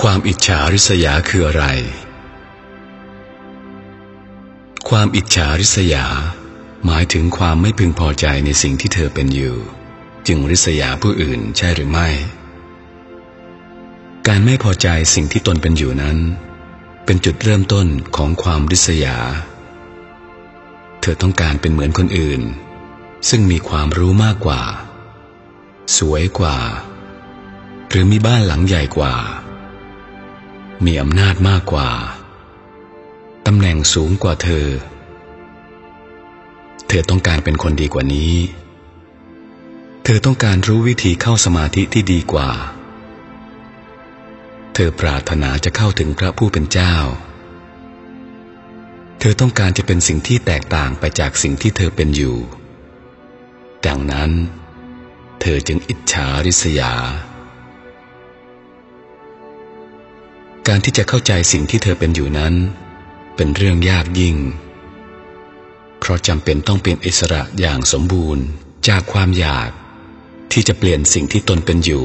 ความอิจฉาริษยาคืออะไร ความอิจฉาริษยา หมายถึงความไม่พึงพอใจในสิ่งที่เธอเป็นอยู่ จึงริษยาผู้อื่นใช่หรือไม่ การไม่พอใจสิ่งที่ตนเป็นอยู่นั้น เป็นจุดเริ่มต้นของความริษยา เธอต้องการเป็นเหมือนคนอื่น ซึ่งมีความรู้มากกว่า สวยกว่า หรือมีบ้านหลังใหญ่กว่า มีอำนาจมากกว่า ตำแหน่งสูงกว่าเธอ เธอต้องการเป็นคนดีกว่านี้ เธอต้องการรู้วิธีเข้าสมาธิที่ดีกว่า เธอปรารถนาจะเข้าถึงพระผู้เป็นเจ้า เธอต้องการจะเป็นสิ่งที่แตกต่างไปจากสิ่งที่เธอเป็นอยู่ ดังนั้น เธอจึงอิจฉาริษยา การที่จะเข้าใจสิ่งที่เธอเป็นอยู่นั้น เป็นเรื่องยากยิ่ง เพราะจำเป็นต้องเป็นอิสระอย่างสมบูรณ์จากความอยาก ที่จะเปลี่ยนสิ่งที่ตนเป็นอยู่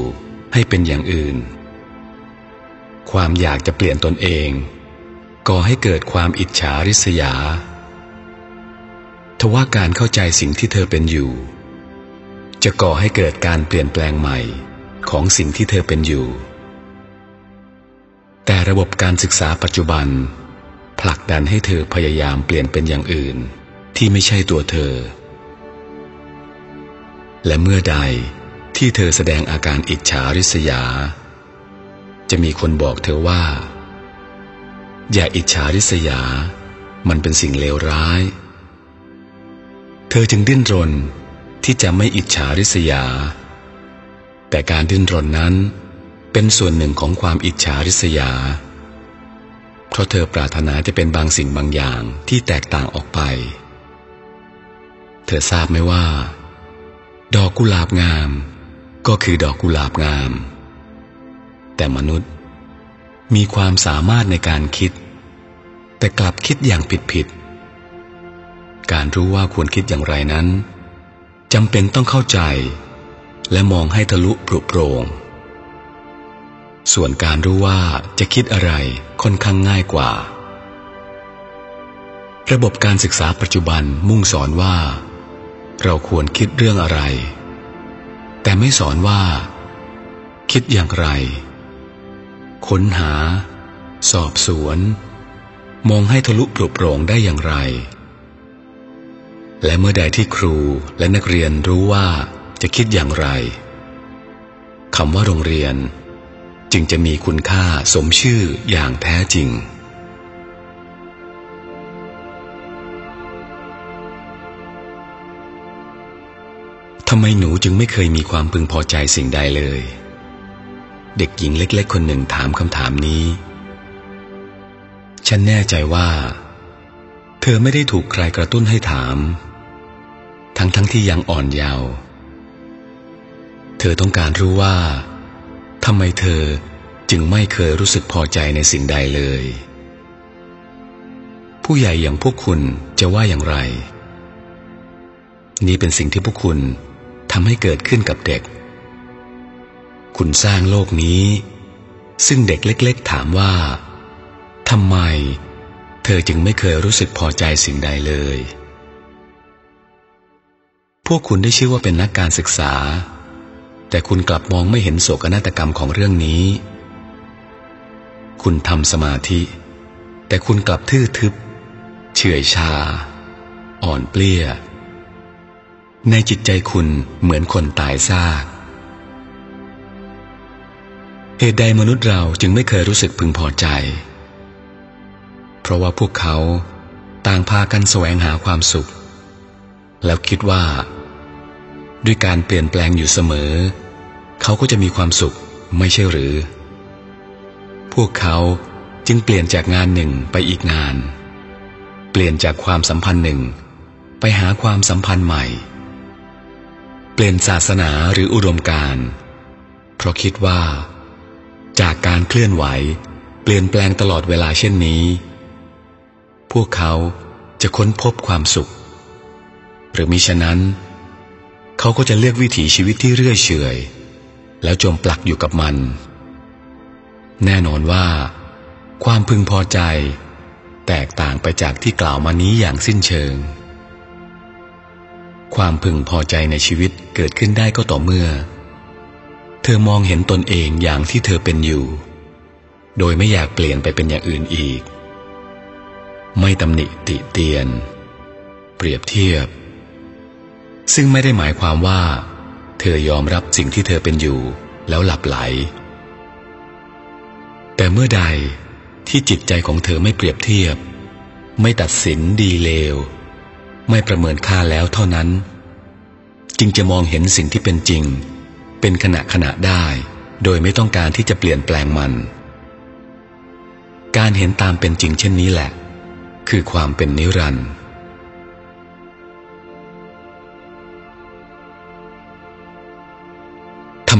ให้เป็นอย่างอื่น ความอยากจะเปลี่ยนตนเองก่อให้เกิดความอิจฉาริษยา ทว่าการเข้าใจสิ่งที่เธอเป็นอยู่ จะก่อให้เกิดการเปลี่ยนแปลงใหม่ของสิ่งที่เธอเป็นอยู่ แต่ระบบการศึกษาปัจจุบัน ผลักดันให้เธอพยายามเปลี่ยนเป็นอย่างอื่น ที่ไม่ใช่ตัวเธอ และเมื่อใดที่เธอแสดงอาการอิจฉาริษยา จะมีคนบอกเธอว่า อย่าอิจฉาริษยา มันเป็นสิ่งเลวร้าย เธอจึงดิ้นรนที่จะไม่อิจฉาริษยา แต่การดิ้นรนนั้น เป็นส่วนหนึ่งของความอิจฉาริษยา เพราะเธอปรารถนาจะเป็นบางสิ่งบางอย่างที่แตกต่างออกไป เธอทราบไหมว่า ดอกกุหลาบงาม ก็คือดอกกุหลาบงาม แต่มนุษย์มีความสามารถในการคิด แต่กลับคิดอย่างผิดๆการรู้ว่าควรคิดอย่างไรนั้นจำเป็นต้องเข้าใจ และมองให้ทะลุปรุโปร่ง ส่วนการรู้ว่าจะคิดอะไรค่อนข้างง่ายกว่า ระบบการศึกษาปัจจุบันมุ่งสอนว่า เราควรคิดเรื่องอะไร แต่ไม่สอนว่า คิดอย่างไร ค้นหา สอบสวน มองให้ทะลุปลุกโปร่งได้อย่างไร และเมื่อใดที่ครูและนักเรียนรู้ว่าจะคิดอย่างไรคำว่าโรงเรียน จึงจะมีคุณค่าสมชื่ออย่างแท้จริง ทำไมหนูจึงไม่เคยมีความพึงพอใจสิ่งใดเลย เด็กหญิงเล็กๆ คนหนึ่งถามคำถามนี้ ฉันแน่ใจว่า เธอไม่ได้ถูกใครกระตุ้นให้ถาม ทั้งๆทที่ยังอ่อนเยาว์ เธอต้องการรู้ว่า ทำไมเธอจึงไม่เคยรู้สึกพอใจในสิ่งใดเลย ผู้ใหญ่อย่างพวกคุณจะว่าอย่างไร นี่เป็นสิ่งที่พวกคุณทำให้เกิดขึ้นกับเด็ก คุณสร้างโลกนี้ ซึ่งเด็กเล็ก ๆ ถามว่าทำไม เธอจึงไม่เคยรู้สึกพอใจสิ่งใดเลย พวกคุณได้ชื่อว่าเป็นนักการศึกษา แต่คุณกลับมองไม่เห็นโศกนาฏกรรมของเรื่องนี้ คุณทำสมาธิ แต่คุณกลับทื่อทึบ เฉื่อยชา อ่อนเปลี้ย ในจิตใจคุณเหมือนคนตายซาก เหตุใดมนุษย์เราจึงไม่เคยรู้สึกพึงพอใจ เพราะว่าพวกเขาต่างพากันแสวงหาความสุข แล้วคิดว่า ด้วยการเปลี่ยนแปลงอยู่เสมอ เขาก็จะมีความสุขไม่ใช่หรือ พวกเขาจึงเปลี่ยนจากงานหนึ่งไปอีกงาน เปลี่ยนจากความสัมพันธ์หนึ่ง ไปหาความสัมพันธ์ใหม่ เปลี่ยนศาสนาหรืออุดมการเพราะคิดว่า จากการเคลื่อนไหว เปลี่ยนแปลงตลอดเวลาเช่นนี้ พวกเขาจะค้นพบความสุข หรือมิฉะนั้นเขาก็จะเลือกวิถีชีวิตที่เรื่อยเฉยแล้วจมปลักอยู่กับมัน แน่นอนว่า ความพึงพอใจ แตกต่างไปจากที่กล่าวมานี้อย่างสิ้นเชิง ความพึงพอใจในชีวิตเกิดขึ้นได้ก็ต่อเมื่อ เธอมองเห็นตนเองอย่างที่เธอเป็นอยู่ โดยไม่อยากเปลี่ยนไปเป็นอย่างอื่นอีก ไม่ตำหนิติเตียน เปรียบเทียบ ซึ่งไม่ได้หมายความว่า เธอยอมรับสิ่งที่เธอเป็นอยู่แล้วหลับไหล แต่เมื่อใดที่จิตใจของเธอไม่เปรียบเทียบ ไม่ตัดสินดีเลว ไม่ประเมินค่าแล้วเท่านั้น จึงจะมองเห็นสิ่งที่เป็นจริง เป็นขณะขณะได้ โดยไม่ต้องการที่จะเปลี่ยนแปลงมัน การเห็นตามเป็นจริงเช่นนี้แหละ คือความเป็นนิรันดร์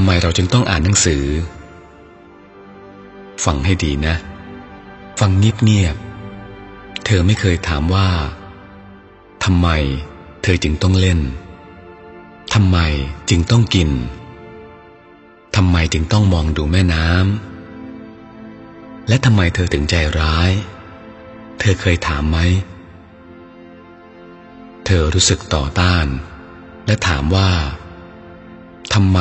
ไมเราจึงต้องอ่านหนังสือ ฟังให้ดีนะ ฟังเงียบๆเธอไม่เคยถามว่าทำไม เธอจึงต้องเล่นทำไมจึงต้องกินทำไมจึงต้องมองดูแม่น้ำและทำไมเธอถึงใจร้าย เธอเคยถามไหม เธอรู้สึกต่อต้าน และถามว่าทำไม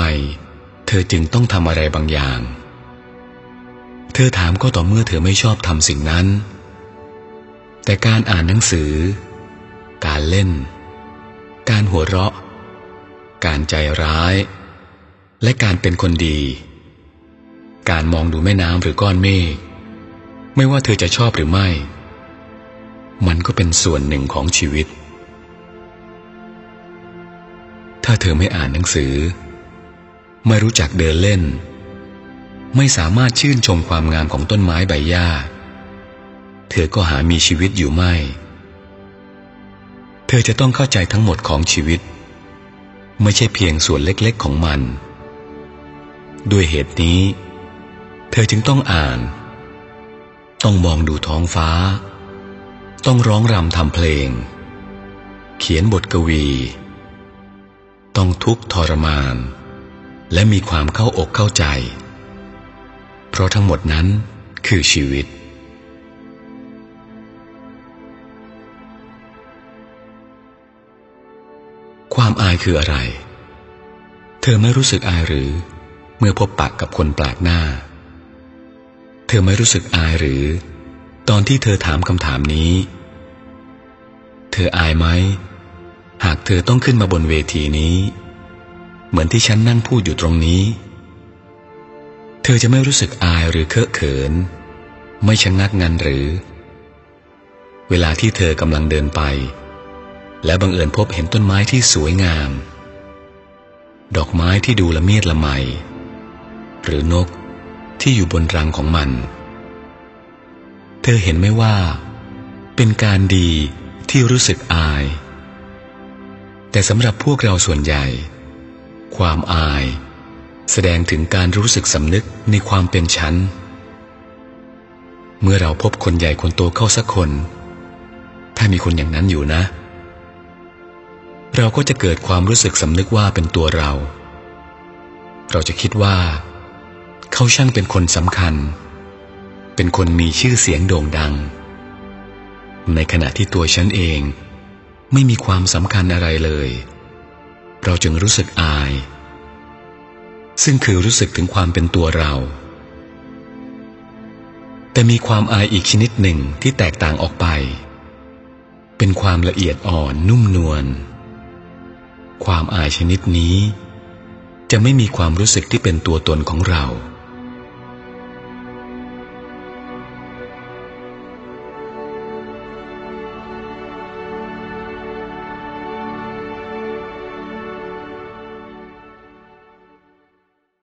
เธอจึงต้องทำอะไรบางอย่าง เธอถามก็ต่อเมื่อเธอไม่ชอบทำสิ่งนั้น แต่การอ่านหนังสือ การเล่น การหัวเราะ การใจร้าย และการเป็นคนดี การมองดูแม่น้ำหรือก้อนเมฆไม่ว่าเธอจะชอบหรือไม่ มันก็เป็นส่วนหนึ่งของชีวิต ถ้าเธอไม่อ่านหนังสือ ไม่รู้จักเดินเล่น ไม่สามารถชื่นชมความงามของต้นไม้ใบหญ้า เธอก็หามีชีวิตอยู่ไม่ เธอจะต้องเข้าใจทั้งหมดของชีวิต ไม่ใช่เพียงส่วนเล็กๆของมัน ด้วยเหตุนี้ เธอจึงต้องอ่าน ต้องมองดูท้องฟ้า ต้องร้องรำทำเพลง เขียนบทกวี ต้องทุกข์ทรมาน และมีความเข้าอกเข้าใจ เพราะทั้งหมดนั้นคือชีวิต ความอายคืออะไร เธอไม่รู้สึกอายหรือ เมื่อพบปากกับคนแปลกหน้า เธอไม่รู้สึกอายหรือ ตอนที่เธอถามคำถามนี้ เธออายไหม หากเธอต้องขึ้นมาบนเวทีนี้ เหมือนที่ฉันนั่งพูดอยู่ตรงนี้ เธอจะไม่รู้สึกอายหรือเคอะเขิน ไม่ชะงักงันหรือ เวลาที่เธอกำลังเดินไป และบังเอิญพบเห็นต้นไม้ที่สวยงาม ดอกไม้ที่ดูละเมียดละไม หรือนกที่อยู่บนรังของมัน เธอเห็นไหมว่า เป็นการดีที่รู้สึกอาย แต่สำหรับพวกเราส่วนใหญ่ ความอาย แสดงถึงการรู้สึกสำนึกในความเป็นฉัน เมื่อเราพบคนใหญ่คนโตเข้าสักคน ถ้ามีคนอย่างนั้นอยู่นะ เราก็จะเกิดความรู้สึกสำนึกว่าเป็นตัวเรา เราจะคิดว่า เขาช่างเป็นคนสำคัญ เป็นคนมีชื่อเสียงโด่งดัง ในขณะที่ตัวฉันเองไม่มีความสำคัญอะไรเลย เราจึงรู้สึกอาย ซึ่งคือรู้สึกถึงความเป็นตัวเรา แต่มีความอายอีกชนิดหนึ่งที่แตกต่างออกไป เป็นความละเอียดอ่อนนุ่มนวล ความอายชนิดนี้ จะไม่มีความรู้สึกที่เป็นตัวตนของเรา